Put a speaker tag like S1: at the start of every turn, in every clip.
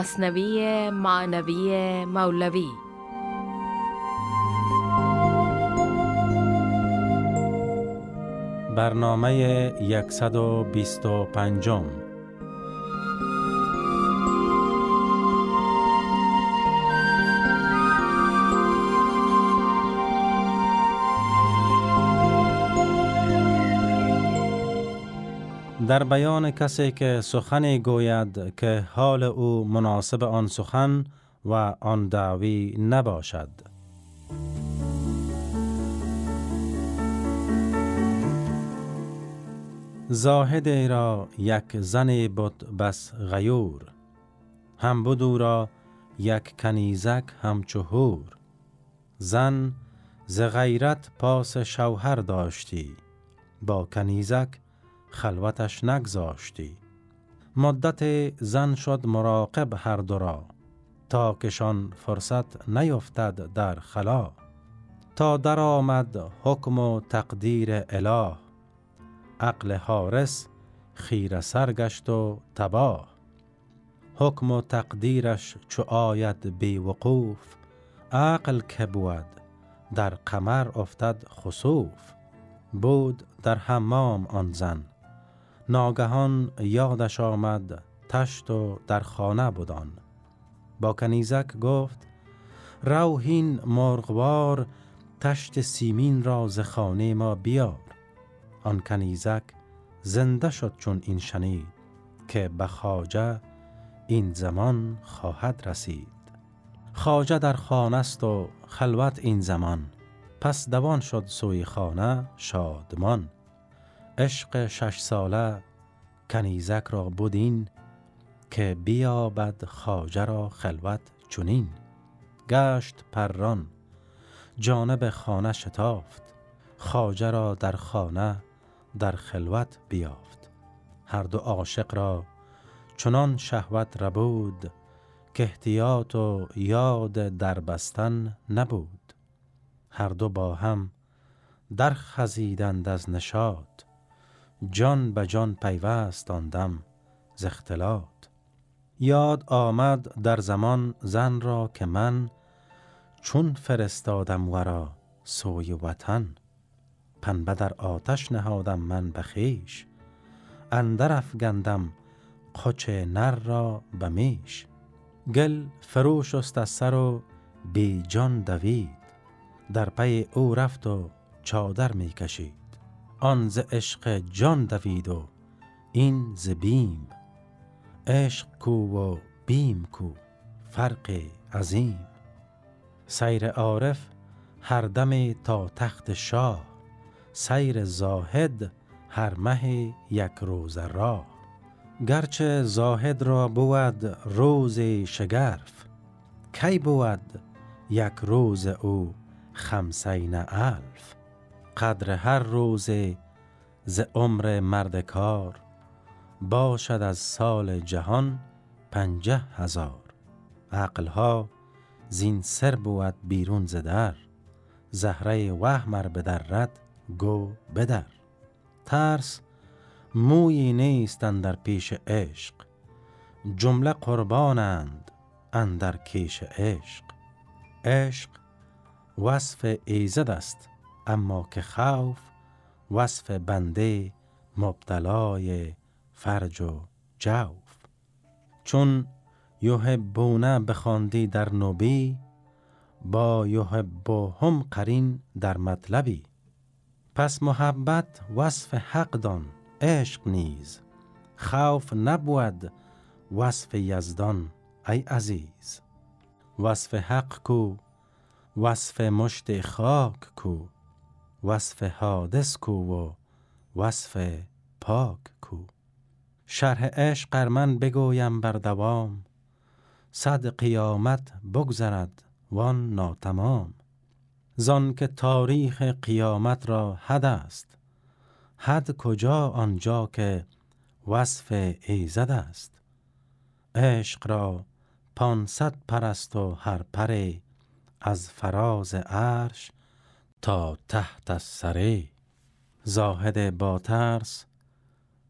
S1: مصنوی معنوی مولوی.
S2: برنامه 125 در بیان کسی که سخنی گوید که حال او مناسب آن سخن و آن دعوی نباشد. زاهد را یک زن بود بس غیور هم بدو را یک کنیزک همچو زن ز غیرت پاس شوهر داشتی با کنیزک خلوتش نگذاشتی. مدت زن شد مراقب هر دو را تا کشان فرصت نیفتد در خلا. تا در آمد حکم و تقدیر اله. عقل حارس خیر سرگشت و تباه. حکم و تقدیرش چو آید بی وقوف عقل که بود در قمر افتد خسوف. بود در حمام آن زن. ناگهان یادش آمد تشت و در خانه بودان با کنیزک گفت روحین مرغوار تشت سیمین را ز خانه ما بیار. آن کنیزک زنده شد چون این شنید که به خاجه این زمان خواهد رسید. خاجه در خانه است و خلوت این زمان. پس دوان شد سوی خانه شادمان. عشق شش ساله کنیزک را بودین که بیابد خاجه را خلوت چونین گشت پران جانب خانه شتافت خاجه را در خانه در خلوت بیافت. هر دو عاشق را چنان شهوت ربود که احتیاط و یاد در بستن نبود. هر دو با هم در خزیدند از نشاد جان به جان پیوست آن ز اختلاط. یاد آمد در زمان زن را که من چون فرستادم ورا سوی وطن پنبه در آتش نهادم من به خویش اندر افگندم قچ نر را به میش. گل فروش است از سر و بی جان دوید در پی او رفت و چادر می کشید. آن ز عشق جان دوید و این ز بیم. عشق کو و بیم کو فرق عظیم. سیر عارف هر دم تا تخت شاه سیر زاهد هر مه یک روز راه. گرچه زاهد را بود روز شگرف کی بود یک روز او خمسین الف؟ قدر هر روز ز عمر مرد کار باشد از سال جهان پنجه هزار. عقلها زین سر بود بیرون ز در زهره وهمر بدرد گو بدر ترس مویی نیست در پیش عشق جمله قربانند اندر کیش عشق. عشق وصف ایزد است اما که خوف وصف بنده مبتلای فرج و جوف. چون یحبونه بخواندی در نوبی با یحبهم قرین در مطلبی. پس محبت وصف حق دان عشق نیز. خوف نبود وصف یزدان ای عزیز. وصف حق کو وصف مشت خاک کو. وصف حادث کو و وصف پاک کو. شرح عشق من بگویم بر دوام صد قیامت بگذرد وان ناتمام. زان که تاریخ قیامت را حد است حد کجا آنجا که وصف ایزد است. عشق را پانصد پرست و هر پره از فراز عرش تا تحت سره زاهد با ترس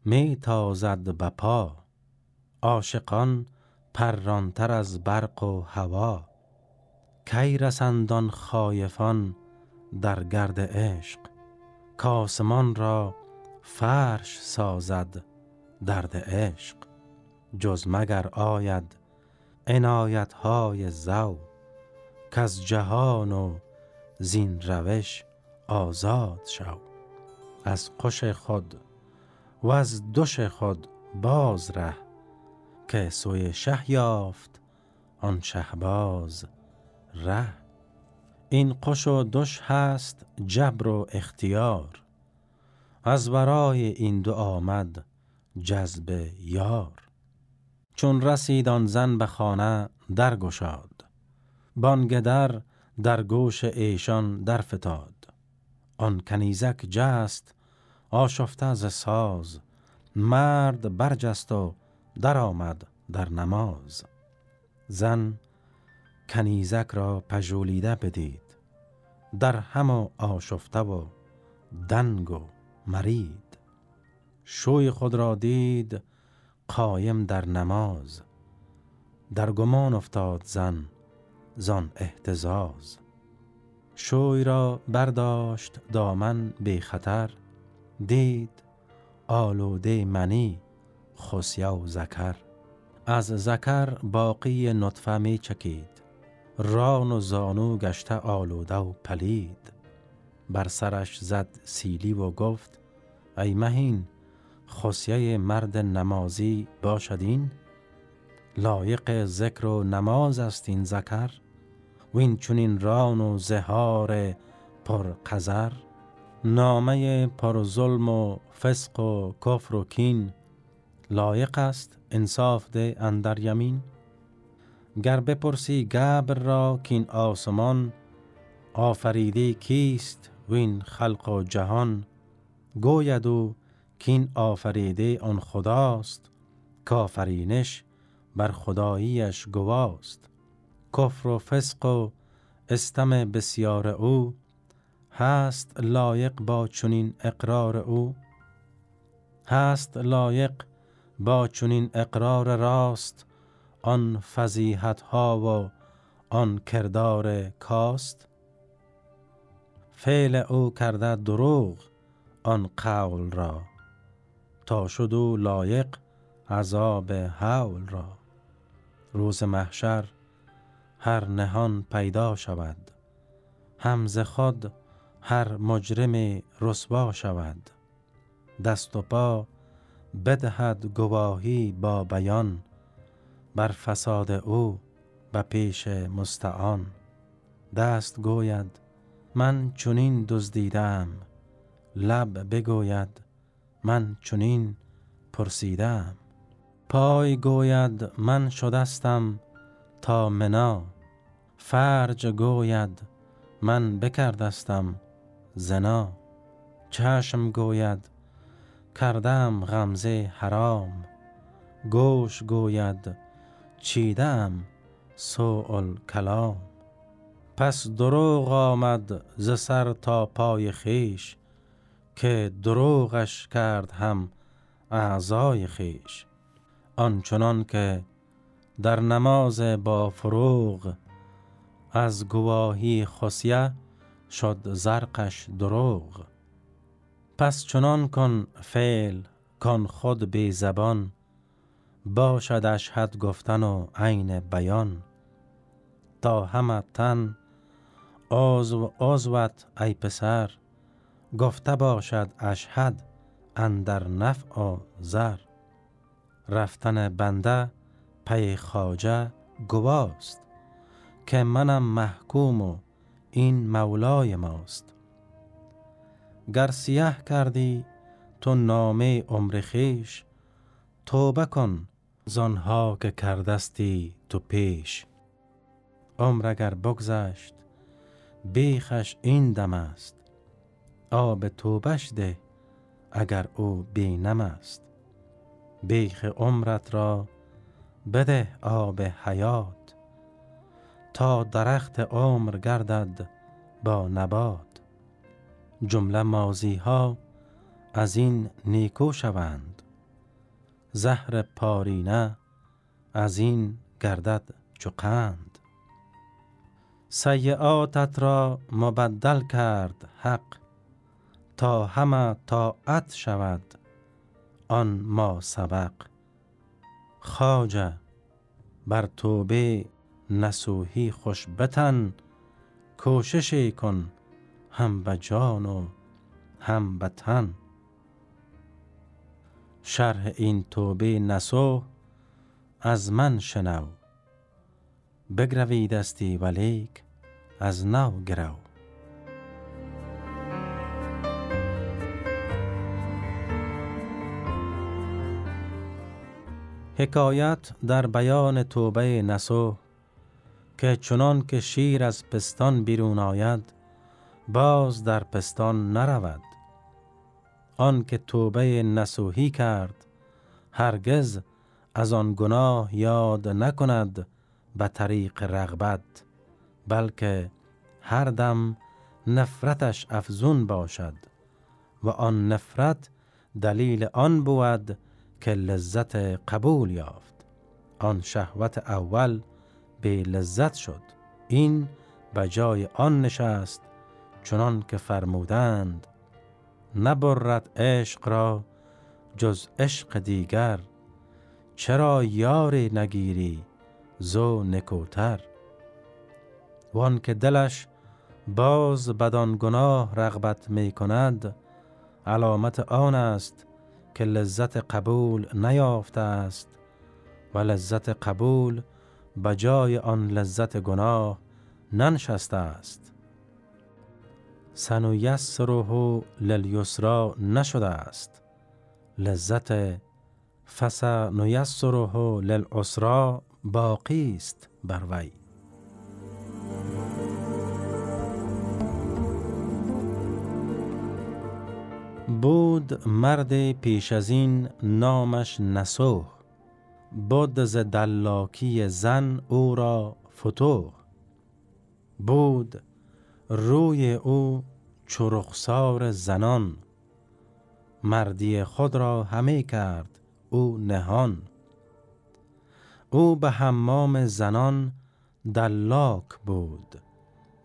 S2: می تازد به پا. عاشقان پرانتر از برق و هوا. کی رسندان خایفان در گرد عشق؟ کاسمان را فرش سازد درد عشق. جز مگر آید عنایت های زو از جهان و زین روش آزاد شو. از قش خود و از دوش خود باز ره که سوی شه یافت آن شهباز ره. این قش و دوش هست جبر و اختیار. از برای این دو آمد جذب یار. چون رسید آن زن به خانه درگشاد بانگ در در گوش ایشان در فتاد آن کنیزک جست آشفته از ساز مرد برجست و در آمد در نماز. زن کنیزک را پژولیده بدید در هم آشفته و دنگ و مرید. شوی خود را دید قایم در نماز. در گمان افتاد زن زان احتزاز شوی را برداشت دامن بی خطر دید آلوده منی خسیا و زکر. از زکر باقی نطفه می چکید ران و زانو گشته آلوده و پلید. بر سرش زد سیلی و گفت ای مهین خسیه مرد نمازی باشدین لایق ذکر و نماز است این ذکر و این چونین ران و زهار پر قذر نامه پر ظلم و فسق و کفر و کین لایق است انصاف ده اندر یمین. گر بپرسی گبر را کین آسمان آفریده کیست وین خلق و جهان؟ گوید و کین آفریده آن خداست کافرینش بر خداییش گواست. کفر و فسق و استم بسیار او هست لایق با چنین اقرار او. هست لایق با چنین اقرار راست آن فضیحت ها و آن کردار کاست. فعل او کرده دروغ آن قول را تا شد او لایق عذاب حول را. روز محشر هر نهان پیدا شود. همز خود هر مجرم رسوا شود. دست و پا بدهد گواهی با بیان. بر فساد او به پیش مستعان. دست گوید من چنین دزدیدم. لب بگوید من چنین پرسیدم. پای گوید من شدستم. تا منا فرج گوید من بکردستم زنا. چشم گوید کردم غمزه حرام. گوش گوید چیدم سوء کلام. پس دروغ آمد ز سر تا پای خیش که دروغش کرد هم اعضای خیش. آنچنان که در نماز با فروغ. از گواهی خسیه شد زرقش دروغ. پس چنان کن فعل کن خود بی زبان. باشد اشهد گفتن و عین بیان. تا همه تن عضو عضوت ای پسر گفته باشد اشهد اندر نفع و زر. رفتن بنده پی خاجه گواست که منم محکوم و این مولای ماست. گر سیه کردی تو نامه عمر خیش توبه کن زانها که کردستی تو پیش. عمر اگر بگذشت بیخش این دم است. آب توبش ده اگر او بینم است. بیخ عمرت را بده آب حیات تا درخت عمر گردد با نبات. جمله مازی ها از این نیکو شوند زهر پارینه از این گردد چو قند. سیعاتت را مبدل کرد حق تا همه طاعت شود آن ما سبق. خواجه بر توبه نسوهی خوش بتن کوششی کن هم به جان و هم به تن. شرح این توبه نسو از من شنو بگروی دستی ولیک از نو گرو. حکایت در بیان توبه نسو که چنان که شیر از پستان بیرون آید باز در پستان نرود. آن که توبه نسوهی کرد هرگز از آن گناه یاد نکند به طریق رغبت بلکه هر دم نفرتش افزون باشد و آن نفرت دلیل آن بود که لذت قبول یافت. آن شهوت اول به لذت شد. این به جای آن نشست چنان که فرمودند نبرد عشق را جز عشق دیگر چرا یاری نگیری زو نکوتر؟ وان که دلش باز بدان گناه رغبت می کند علامت آن است که لذت قبول نیافته است و لذت قبول بجای آن لذت گناه ننشسته است. سنویسره للیسرا نشده است. لذت فسنیسره للعسرا باقی است بر وی. بود مرد پیش از این نامش نسوه بود ز دلاکی زن او را فتوح. بود روی او چرخسار زنان مردی خود را همه کرد او نهان. او به حمام زنان دلاک بود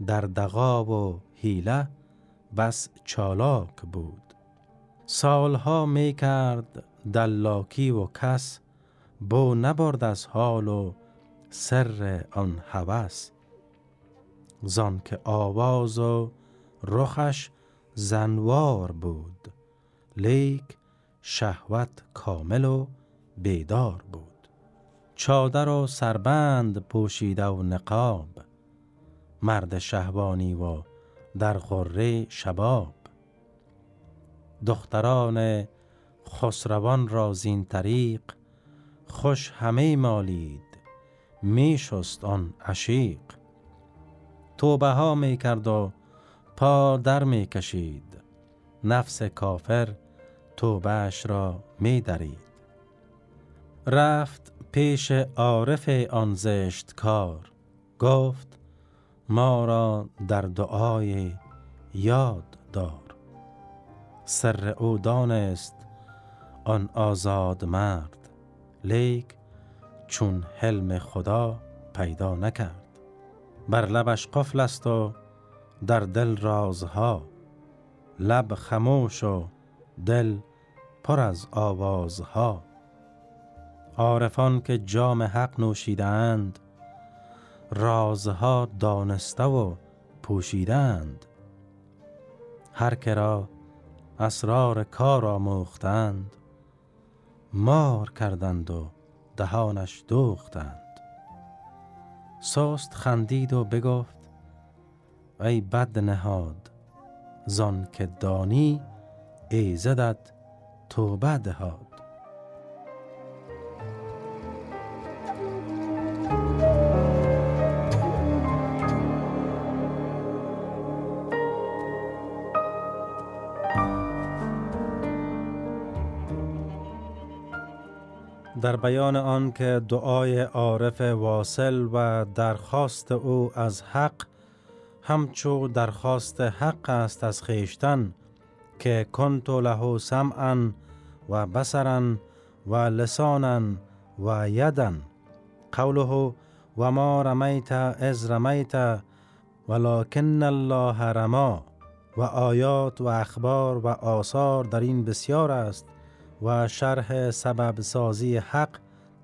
S2: در دقا و حیله بس چالاک بود. سالها می کرد دلاکی و کس بو نبرد از حال و سر آن هوس. زان که آواز و رخش زنوار بود لیک شهوت کامل و بیدار بود. چادر و سربند پوشیده و نقاب مرد شهوانی و در غره شباب. دختران خسروان را زین طریق خوش همه مالید می شست آن عشیق. توبه ها می کرد و پا در می کشید نفس کافر توبهش را می درید رفت پیش عارف آن زشت کار گفت ما را در دعای یاد دار. سر او دانست آن آزاد مرد لیک چون حلم خدا پیدا نکرد. بر لبش قفل است و در دل رازها. لب خموش و دل پر از آوازها. عارفان که جام حق نوشیدند رازها دانسته و پوشیدند هر کرا اسرار کار آموختند. مار کردند و دهانش دوختند. سست خندید و بگفت ای بد نهاد زان که دانی ایزدت توبه دهاد. در بیان آن که دعای عارف واصل و درخواست او از حق همچو درخواست حق است از خیشتن که کنت له سمعا و بسرا و لسانا و یدن. قوله و ما رمیت از رمیت ولکن الله رما و آیات و اخبار و آثار در این بسیار است و شرح سبب سازی حق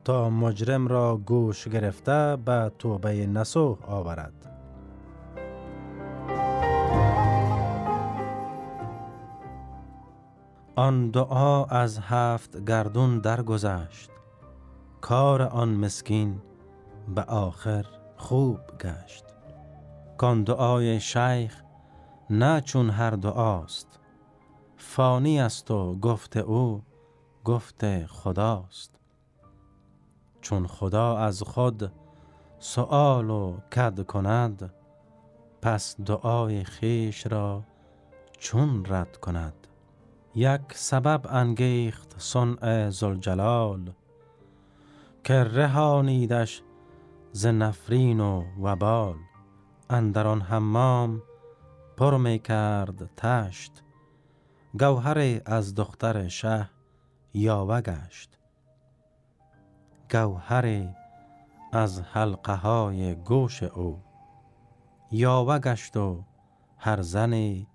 S2: تا مجرم را گوش گرفته به توبه نسوح آورد. آن دعا از هفت گردون درگذشت. کار آن مسکین به آخر خوب گشت. کان دعای شیخ نه چون هر دعاست. فانی است و گفت او گفت خداست. چون خدا از خود سؤال و کد کند پس دعای خیش را چون رد کند. یک سبب انگیخت صنع زلجلال که رهانیدش ز نفرین و وبال. اندر آن حمام پر می کرد تشت گوهر از دختر شه یاوه گشت گوهر از حلقه های گوش او یاوه گشت و هر زنی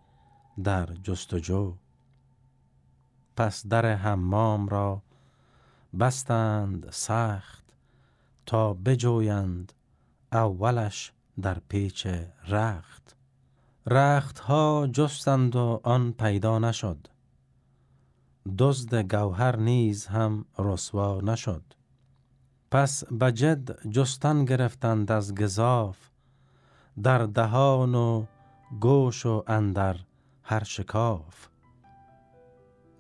S2: در جستجو. پس در حمام را بستند سخت تا بجویند اولش در پیچ رخت. رخت ها جستند و آن پیدا نشد. دزد گوهر نیز هم رسوا نشد. پس به جد جستن گرفتند از گذاف در دهان و گوش و اندر هر شکاف.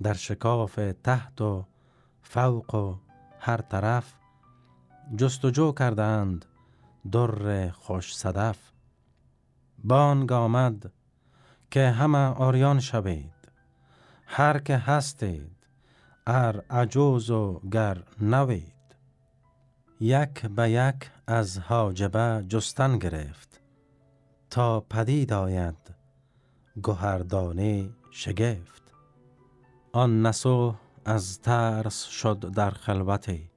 S2: در شکاف تحت و فوق و هر طرف جستجو کردند در خوش صدف. بانگ آمد که همه آریان شوید. هر که هستید ار عجوز و گر نوید. یک به یک از حاجبه جستن گرفت تا پدید آید گهردانه شگفت. آن نسو از ترس شد در خلوتی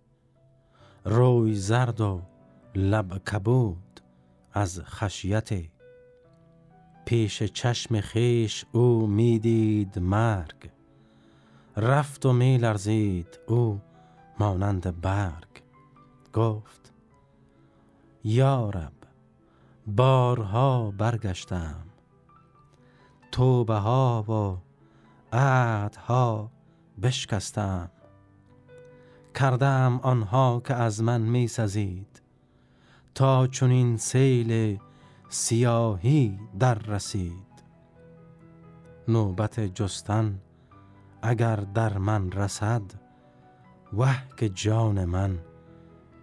S2: روی زرد و لب کبود از خشیتی. پیش چشم خیش او می‌دید مرگ. رفت و می لرزید او مانند برگ. گفت یارب بارها برگشتم. توبه ها و عهدها بشکستم. کردم آنها که از من می سزید تا چنین سیل سیاهی در رسید. نوبت جستن اگر در من رسد وه که جان من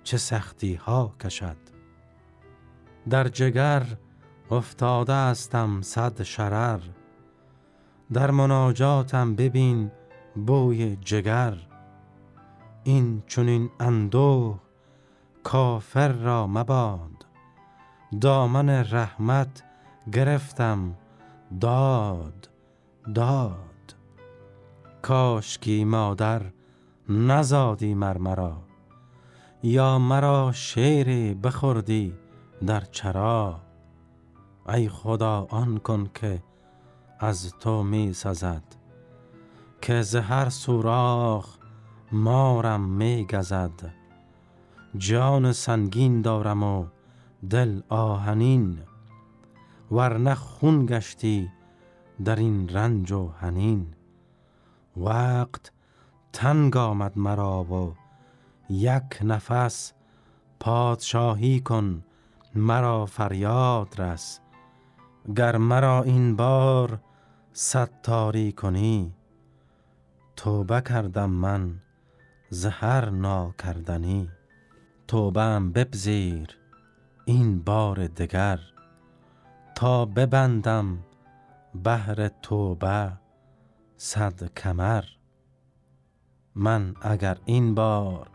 S2: چه سختی ها کشد. در جگر افتاده استم صد شرر در مناجاتم ببین بوی جگر. این چونین اندوه کافر را مباد دامن رحمت گرفتم. داد داد. کاشکی مادر نزادی مرمرا یا مرا شیری بخوردی در چرا. ای خدا آن کن که از تو می سزد. که زهر سوراخ مارم می گزد. جان سنگین دارم و دل آهنین ورنه خون گشتی در این رنج و هنین وقت تنگ آمد مرا و یک نفس پادشاهی کن مرا فریاد رس. گر مرا این بار ستاری کنی توبه کردم من زهر ناکردنی. توبم بپذیر. این بار دگر تا ببندم بهر توبه صد کمر. من اگر این بار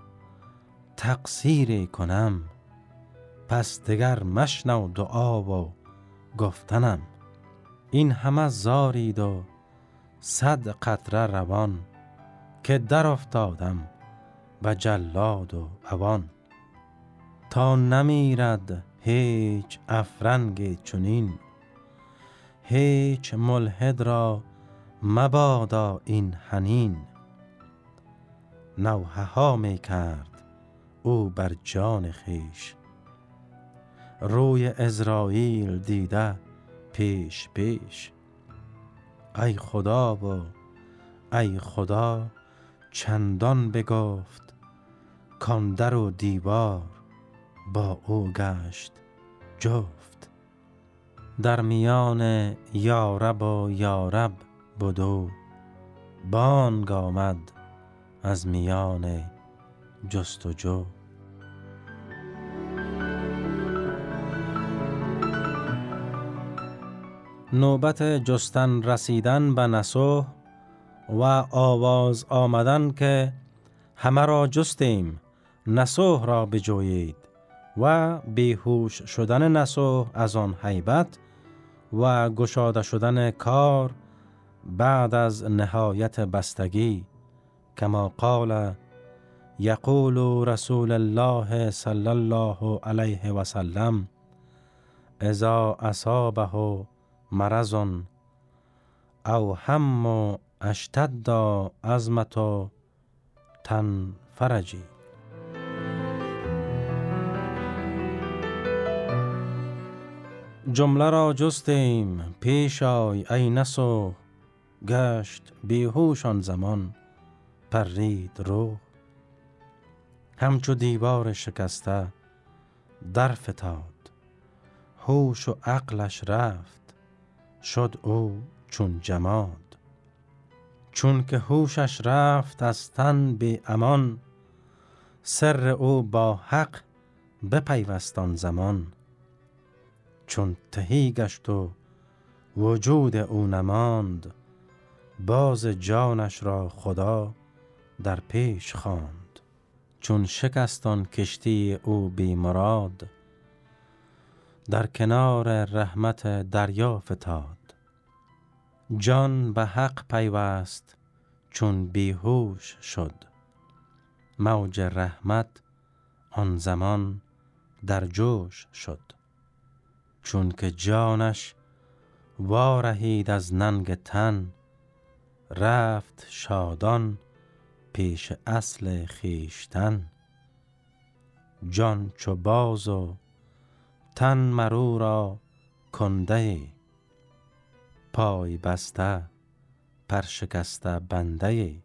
S2: تقصیری کنم پس دگر مشنو دعا و گفتنم. این همه زارید و صد قطره روان که در افتادم به جلاد و اوان تا نمیرد هیچ افرنگ چنین. هیچ ملحد را مبادا این حنین. نوحه ها می کرد او بر جان خیش. روی ازرائیل دیده پیش پیش. ای خدا و ای خدا چندان بگفت کان در و دیوار با او گشت جفت. در میان یارب و یارب بدو بانگ آمد از میان جستجو نوبت جستن رسیدن به نسوه و آواز آمدن که همه را جستیم نسوه را بجویید. و بیهوش شدن نسوه از آن حیبت و گشاده شدن کار بعد از نهایت بستگی کما قال یقول رسول الله صلی الله علیه و سلم اذا اصابه مرض او هم اشتد عظمت تن فرجی جمله را جستیم پیش آی ای نسو. گشت بیهوش آن زمان پرید رو. همچو دیوار شکسته در فتاد هوش و عقلش رفت شد او چون جماد. چون که هوشش رفت از تن به امان سر او با حق بپیوست زمان. چون تهی گشت و وجود او نماند باز جانش را خدا در پیش خواند. چون شکستان کشتی او بی مراد در کنار رحمت دریا فتاد. جان به حق پیوست چون بیهوش شد. موج رحمت آن زمان در جوش شد. چون که جانش وارهید از ننگ تن رفت شادان پیش اصل خیشتن جان چو باز و تن مرو را کنده پای بسته پر شکسته بنده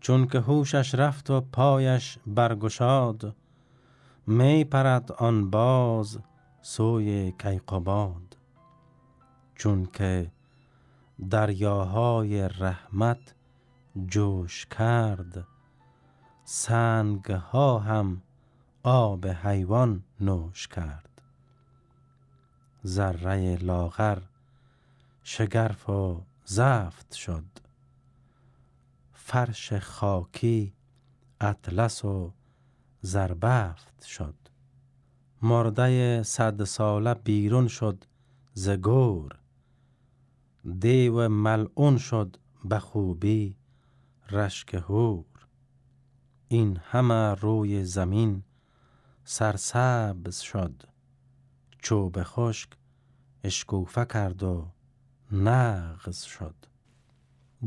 S2: چون که هوشش رفت و پایش برگشاد می پرد آن باز سوی کیقباد چون که دریاهای رحمت جوش کرد سنگ ها هم آب حیوان نوش کرد. ذره لاغر شگرف و زفت شد. فرش خاکی اطلس و زربفت شد. مرده صد ساله بیرون شد ز گور. دیو ملعون شد به خوبی رشک هور این همه روی زمین سرسبز شد. چوب خشک اشکوفه کرد و نغز شد.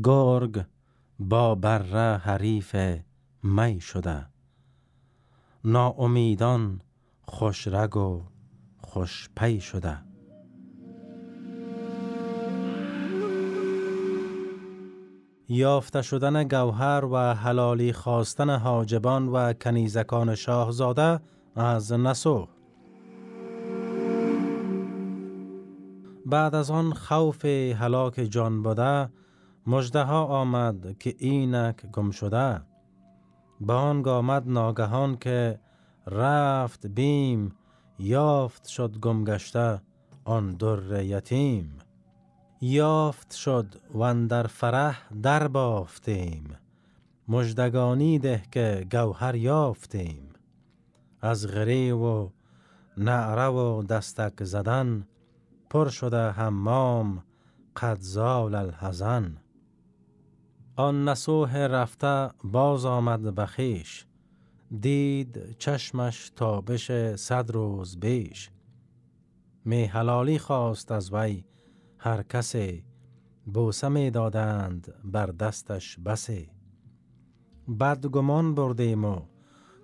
S2: گرگ با بره حریف می شده. ناامیدان خوش رگ و خوش پی شده. یافته شدن گوهر و حلالی خواستن حاجبان و کنیزکان شاهزاده از نسو. بعد از آن خوف هلاک جان بوده مجده ها آمد که اینک گم شده. بانگ آمد ناگهان که رفت بیم یافت شد گم گشته آن در یتیم. یافت شد و در فرح در بافتیم. مجدگانی ده که گوهر یافتیم. از غری و نعره و دستک زدن پر شده حمام قد زال دید چشمش تابش صد روز بیش. می حلالی خواست از وی هر کسی بوسه می دادند بر دستش بسی. بد گمان بردیم و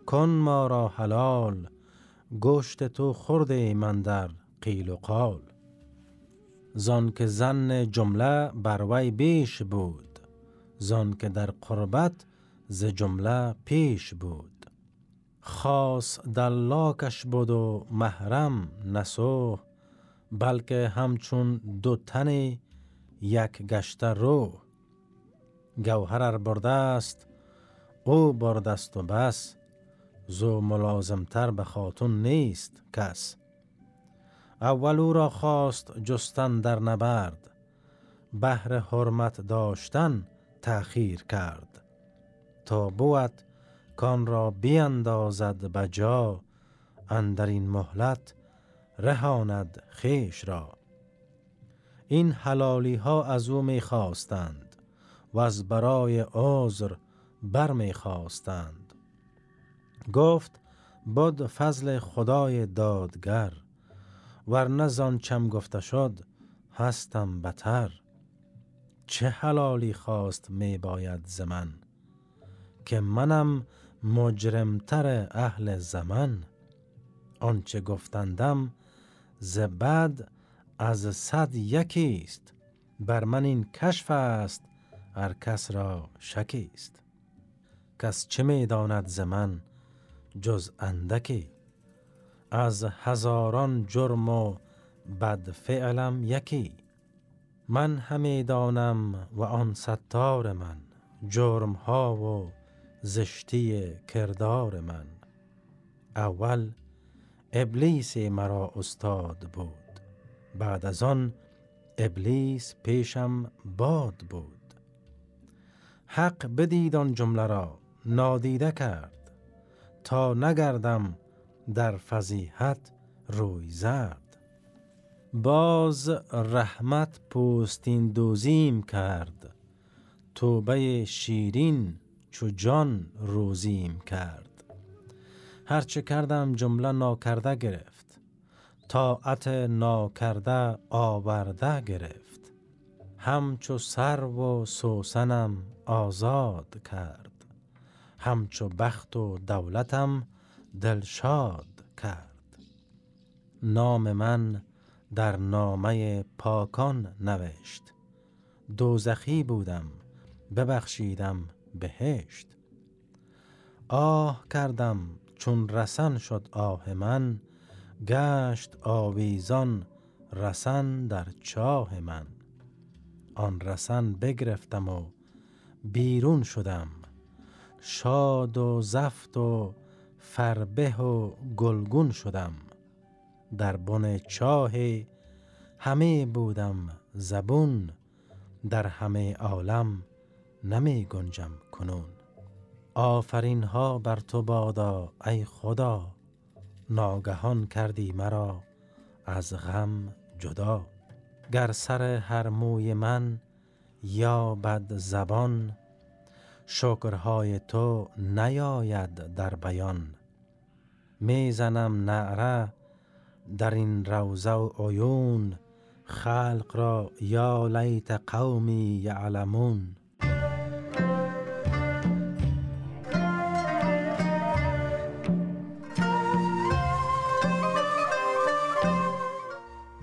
S2: کن ما را حلال گوشت تو خورده من در قیل و قال. زان که زن جمله بر وی بیش بود زان که در قربت ز جمله پیش بود. خاص دلاکش بود و محرم نسو بلکه همچون دو تن یک گشته رو گوهر برده است او برده است و بس. زو ملازمتر به خاتون نیست کس. اول او را خواست جستن در نبرد بهر حرمت داشتن تأخیر کرد. تا بود کان را بیاندازد به جا اندر این مهلت رهاند خیش را. این حلالی ها از او می خواستند و از برای عذر بر می خواستند گفت بود فضل خدای دادگر ورنه زان چم گفته شد هستم بتر. چه حلالی خواست می باید زمن که منم مجرمتر اهل زمن آنچه گفتندم ز بد از صد یکی است بر من این کشف است هر کس را شکی است کس چه می داند ز من جز اندکی؟ از هزاران جرم و بد فعلم یکی. من همی دانم و آن ستار من جرم ها و زشتی کردار من. اول ابلیس مرا استاد بود. بعد از آن ابلیس پیشم باد بود. حق بدید آن جمله را نادیده کرد. تا نگردم در فضیحت روی زرد باز رحمت پوستین دوزیم کرد. توبه شیرین چو جان روزیم کرد. هرچه کردم جمله ناکرده گرفت. طاعت ناکرده آورده گرفت. همچو سر و سوسنم آزاد کرد. همچو بخت و دولتم دلشاد کرد. نام من در نامه پاکان نوشت. دوزخی بودم ببخشیدم بهشت. آه کردم چون رسن شد آه من گشت آویزان رسن در چاه من. آن رسن بگرفتم و بیرون شدم. شاد و زفت و فربه و گلگون شدم. در بن چاه همه بودم زبون در همه عالم نمی گنجم کنون. آفرین ها بر تو بادا ای خدا. ناگهان کردی مرا از غم جدا. گر سر هر موی من یا بد زبان شکرهای تو نیاید در بیان. می‌زنم نعره در این روزه و عیون خلق را یا لیت قومی یعلمون.